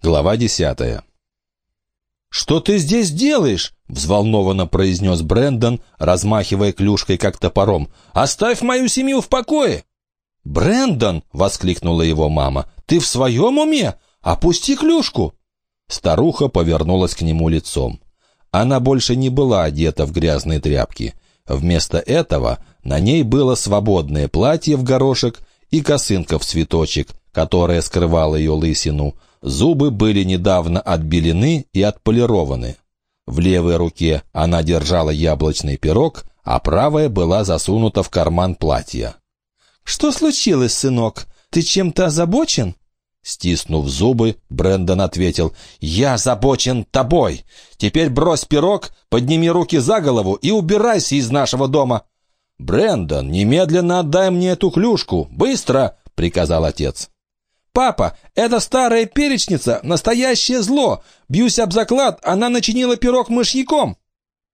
Глава десятая. «Что ты здесь делаешь?» — взволнованно произнес Брэндон, размахивая клюшкой как топором. «Оставь мою семью в покое!» «Брэндон!» — воскликнула его мама. «Ты в своем уме? Опусти клюшку!» Старуха повернулась к нему лицом. Она больше не была одета в грязные тряпки. Вместо этого на ней было свободное платье в горошек и косынка в цветочек, которая скрывала ее лысину. Зубы были недавно отбелены и отполированы. В левой руке она держала яблочный пирог, а правая была засунута в карман платья. «Что случилось, сынок? Ты чем-то озабочен?» Стиснув зубы, Брэндон ответил, «Я озабочен тобой. Теперь брось пирог, подними руки за голову и убирайся из нашего дома». «Брэндон, немедленно отдай мне эту клюшку! Быстро!» — приказал отец. «Папа, эта старая перечница — настоящее зло! Бьюсь об заклад, она начинила пирог мышьяком!»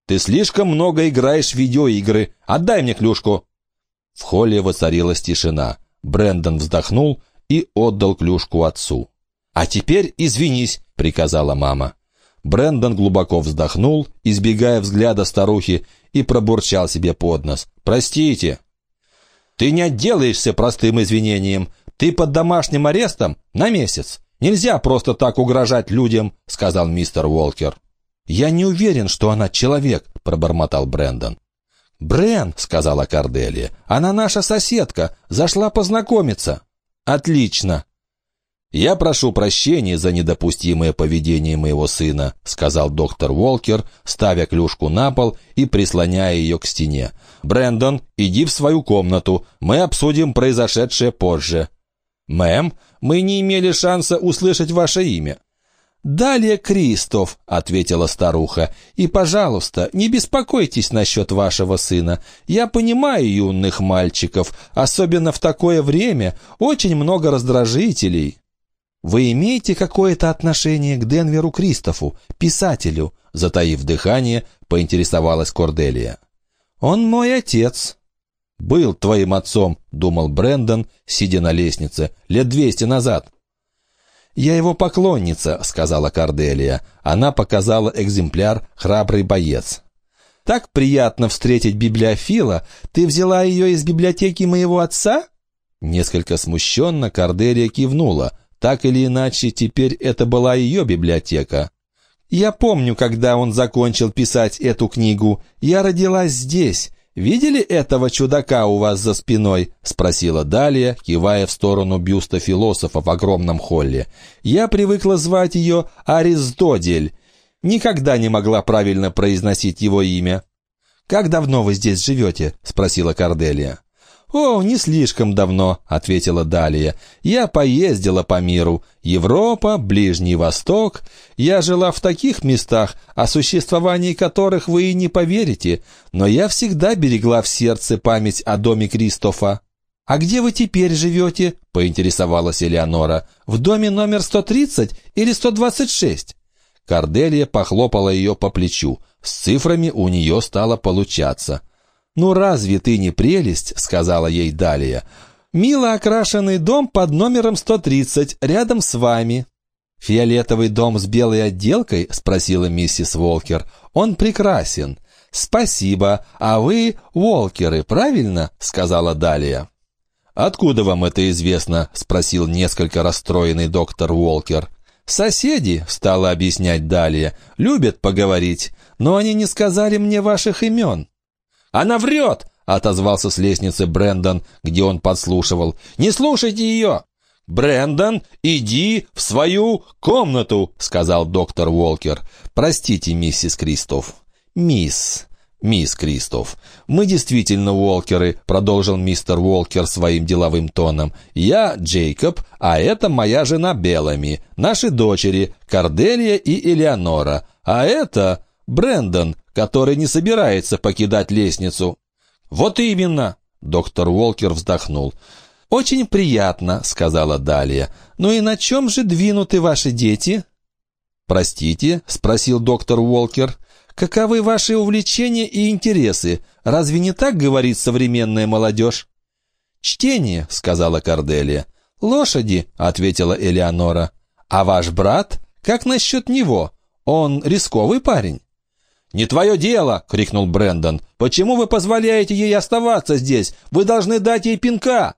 «Ты слишком много играешь в видеоигры. Отдай мне клюшку!» В холле воцарилась тишина. Брэндон вздохнул и отдал клюшку отцу. «А теперь извинись», — приказала мама. Брэндон глубоко вздохнул, избегая взгляда старухи, и пробурчал себе под нос. «Простите». «Ты не отделаешься простым извинением. Ты под домашним арестом на месяц. Нельзя просто так угрожать людям», — сказал мистер Уолкер. «Я не уверен, что она человек», — пробормотал Брэндон. «Брен», — сказала Корделия, — «она наша соседка, зашла познакомиться». «Отлично. «Я прошу прощения за недопустимое поведение моего сына», сказал доктор Уолкер, ставя клюшку на пол и прислоняя ее к стене. «Брэндон, иди в свою комнату, мы обсудим произошедшее позже». «Мэм, мы не имели шанса услышать ваше имя». «Далее Кристоф», — ответила старуха, — «и, пожалуйста, не беспокойтесь насчет вашего сына. Я понимаю юных мальчиков, особенно в такое время, очень много раздражителей». «Вы имеете какое-то отношение к Денверу Кристофу, писателю?» Затаив дыхание, поинтересовалась Корделия. «Он мой отец». «Был твоим отцом», — думал Брэндон, сидя на лестнице, лет двести назад. «Я его поклонница», — сказала Корделия. Она показала экземпляр «Храбрый боец». «Так приятно встретить библиофила. Ты взяла ее из библиотеки моего отца?» Несколько смущенно Корделия кивнула — так или иначе, теперь это была ее библиотека. «Я помню, когда он закончил писать эту книгу. Я родилась здесь. Видели этого чудака у вас за спиной?» — спросила Далия, кивая в сторону бюста философа в огромном холле. «Я привыкла звать ее Аристотель. Никогда не могла правильно произносить его имя». «Как давно вы здесь живете?» — спросила Корделия. «О, не слишком давно», — ответила Далия. «Я поездила по миру. Европа, Ближний Восток. Я жила в таких местах, о существовании которых вы и не поверите, но я всегда берегла в сердце память о доме Кристофа». «А где вы теперь живете?» — поинтересовалась Элеонора. «В доме номер 130 или 126?» Корделия похлопала ее по плечу. С цифрами у нее стало получаться. «Ну разве ты не прелесть?» — сказала ей Далия. «Мило окрашенный дом под номером 130, рядом с вами». «Фиолетовый дом с белой отделкой?» — спросила миссис Волкер. «Он прекрасен». «Спасибо. А вы Волкеры, правильно?» — сказала Далия. «Откуда вам это известно?» — спросил несколько расстроенный доктор Уолкер. «Соседи», — стала объяснять Далия, — «любят поговорить, но они не сказали мне ваших имен». «Она врет!» — отозвался с лестницы Брэндон, где он подслушивал. «Не слушайте ее!» «Брэндон, иди в свою комнату!» — сказал доктор Уолкер. «Простите, миссис Кристоф». «Мисс...» «Мисс Кристоф, мы действительно Уолкеры», — продолжил мистер Уолкер своим деловым тоном. «Я Джейкоб, а это моя жена Белами, наши дочери, Корделия и Элеонора. А это Брэндон, который не собирается покидать лестницу». «Вот именно!» — доктор Уолкер вздохнул. «Очень приятно», — сказала Далия. «Ну и на чем же двинуты ваши дети?» «Простите?» — спросил доктор Уолкер. «Каковы ваши увлечения и интересы? Разве не так говорит современная молодежь?» «Чтение», — сказала Корделия. «Лошади», — ответила Элеонора. А ваш брат? Как насчет него? Он рисковый парень?» «Не твое дело!» — крикнул Брэндон. «Почему вы позволяете ей оставаться здесь? Вы должны дать ей пинка!»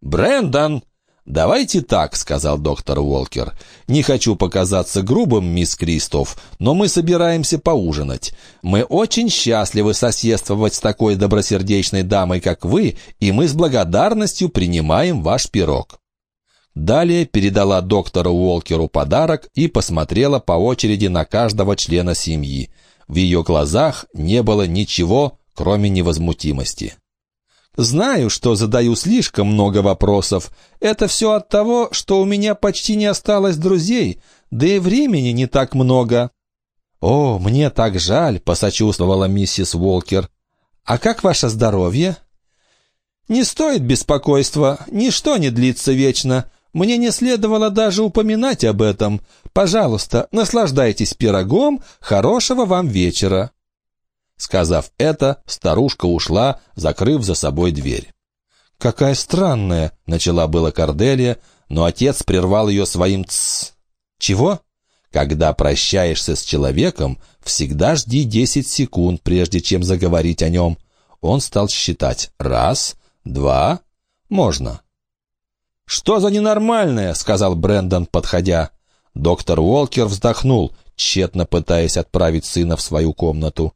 «Брэндон!» «Давайте так», — сказал доктор Уолкер. «Не хочу показаться грубым, мисс Кристоф, но мы собираемся поужинать. Мы очень счастливы соседствовать с такой добросердечной дамой, как вы, и мы с благодарностью принимаем ваш пирог». Далее передала доктору Уолкеру подарок и посмотрела по очереди на каждого члена семьи. В ее глазах не было ничего, кроме невозмутимости. Знаю, что задаю слишком много вопросов. Это все от того, что у меня почти не осталось друзей, да и времени не так много». «О, мне так жаль», — посочувствовала миссис Уолкер. «А как ваше здоровье?» «Не стоит беспокойства, ничто не длится вечно. Мне не следовало даже упоминать об этом. Пожалуйста, наслаждайтесь пирогом, хорошего вам вечера». Сказав это, старушка ушла, закрыв за собой дверь. «Какая странная!» — начала была Корделия, но отец прервал ее своим «тсс». «Чего?» «Когда прощаешься с человеком, всегда жди десять секунд, прежде чем заговорить о нем». Он стал считать. «Раз, два, можно». «Что за ненормальное?» — сказал Брэндон, подходя. Доктор Уолкер вздохнул, тщетно пытаясь отправить сына в свою комнату.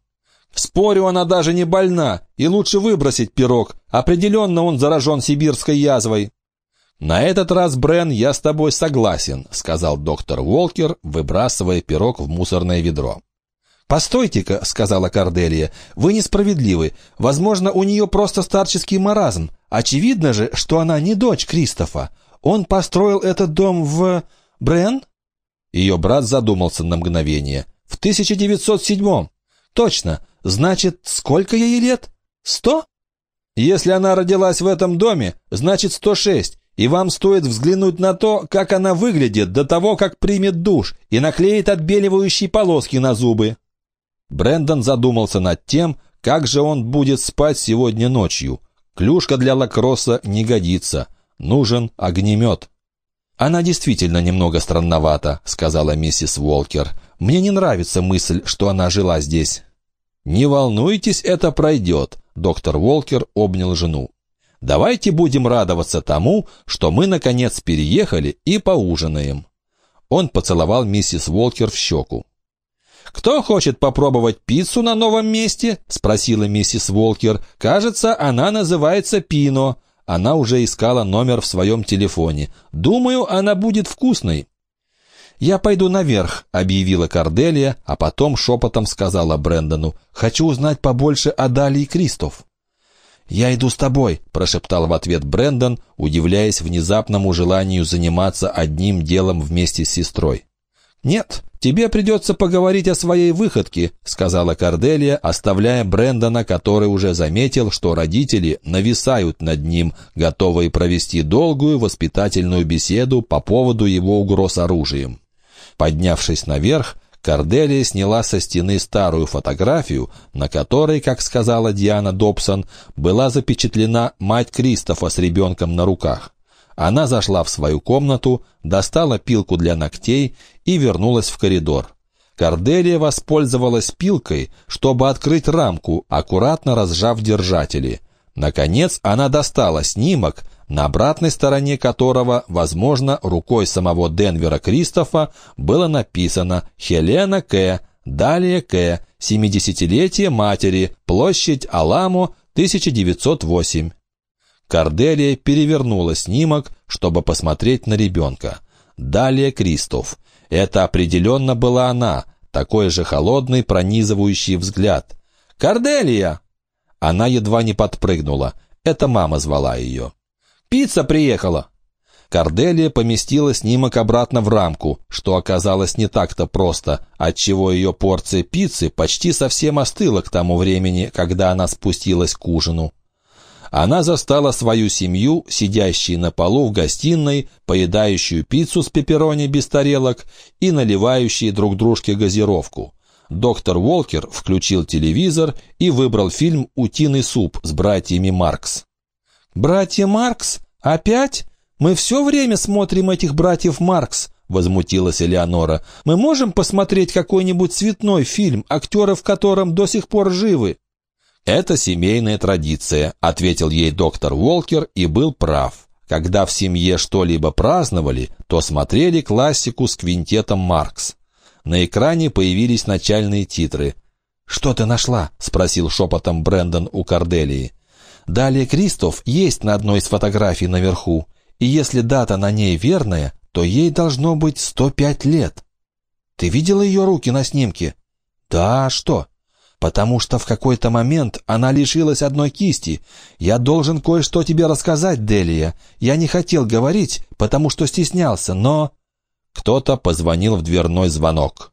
Спорю, она даже не больна, и лучше выбросить пирог. Определенно он заражен сибирской язвой». «На этот раз, Брен, я с тобой согласен», — сказал доктор Уолкер, выбрасывая пирог в мусорное ведро. «Постойте-ка», — сказала Корделия, — «вы несправедливы. Возможно, у нее просто старческий маразм. Очевидно же, что она не дочь Кристофа. Он построил этот дом в... Брен?» Ее брат задумался на мгновение. «В 1907-м». «Точно. Значит, сколько ей лет? Сто? Если она родилась в этом доме, значит сто шесть, и вам стоит взглянуть на то, как она выглядит до того, как примет душ и наклеит отбеливающие полоски на зубы». Брендон задумался над тем, как же он будет спать сегодня ночью. Клюшка для лакросса не годится. Нужен огнемет. «Она действительно немного странновата», — сказала миссис Уолкер. «Мне не нравится мысль, что она жила здесь». «Не волнуйтесь, это пройдет», — доктор Уолкер обнял жену. «Давайте будем радоваться тому, что мы, наконец, переехали и поужинаем». Он поцеловал миссис Уолкер в щеку. «Кто хочет попробовать пиццу на новом месте?» — спросила миссис Уолкер. «Кажется, она называется Пино». Она уже искала номер в своем телефоне. «Думаю, она будет вкусной». «Я пойду наверх», — объявила Корделия, а потом шепотом сказала Брэндону, «Хочу узнать побольше о Дали и Кристоф». «Я иду с тобой», — прошептал в ответ Брэндон, удивляясь внезапному желанию заниматься одним делом вместе с сестрой. «Нет, тебе придется поговорить о своей выходке», — сказала Корделия, оставляя Брэндона, который уже заметил, что родители нависают над ним, готовые провести долгую воспитательную беседу по поводу его угроз оружием. Поднявшись наверх, Корделия сняла со стены старую фотографию, на которой, как сказала Диана Добсон, была запечатлена мать Кристофа с ребенком на руках. Она зашла в свою комнату, достала пилку для ногтей и вернулась в коридор. Корделия воспользовалась пилкой, чтобы открыть рамку, аккуратно разжав держатели. Наконец она достала снимок, на обратной стороне которого, возможно, рукой самого Денвера Кристофа было написано «Хелена К. Далее К. 70-летие матери. Площадь Аламо, 1908». Корделия перевернула снимок, чтобы посмотреть на ребенка. Далее Кристоф. Это определенно была она, такой же холодный, пронизывающий взгляд. «Корделия!» Она едва не подпрыгнула. Это мама звала ее. Пицца приехала!» Корделия поместила снимок обратно в рамку, что оказалось не так-то просто, отчего ее порция пиццы почти совсем остыла к тому времени, когда она спустилась к ужину. Она застала свою семью, сидящей на полу в гостиной, поедающую пиццу с пепперони без тарелок и наливающие друг дружке газировку. Доктор Уолкер включил телевизор и выбрал фильм «Утиный суп» с братьями Маркс. «Братья Маркс? Опять? Мы все время смотрим этих братьев Маркс», — возмутилась Элеонора. «Мы можем посмотреть какой-нибудь цветной фильм, актеры в котором до сих пор живы?» «Это семейная традиция», — ответил ей доктор Уолкер и был прав. Когда в семье что-либо праздновали, то смотрели классику с квинтетом Маркс. На экране появились начальные титры. «Что ты нашла?» — спросил шепотом Брэндон у Корделии. «Далее Кристоф есть на одной из фотографий наверху, и если дата на ней верная, то ей должно быть 105 лет. Ты видела ее руки на снимке? Да, а что? Потому что в какой-то момент она лишилась одной кисти. Я должен кое-что тебе рассказать, Делия. Я не хотел говорить, потому что стеснялся, но...» Кто-то позвонил в дверной звонок.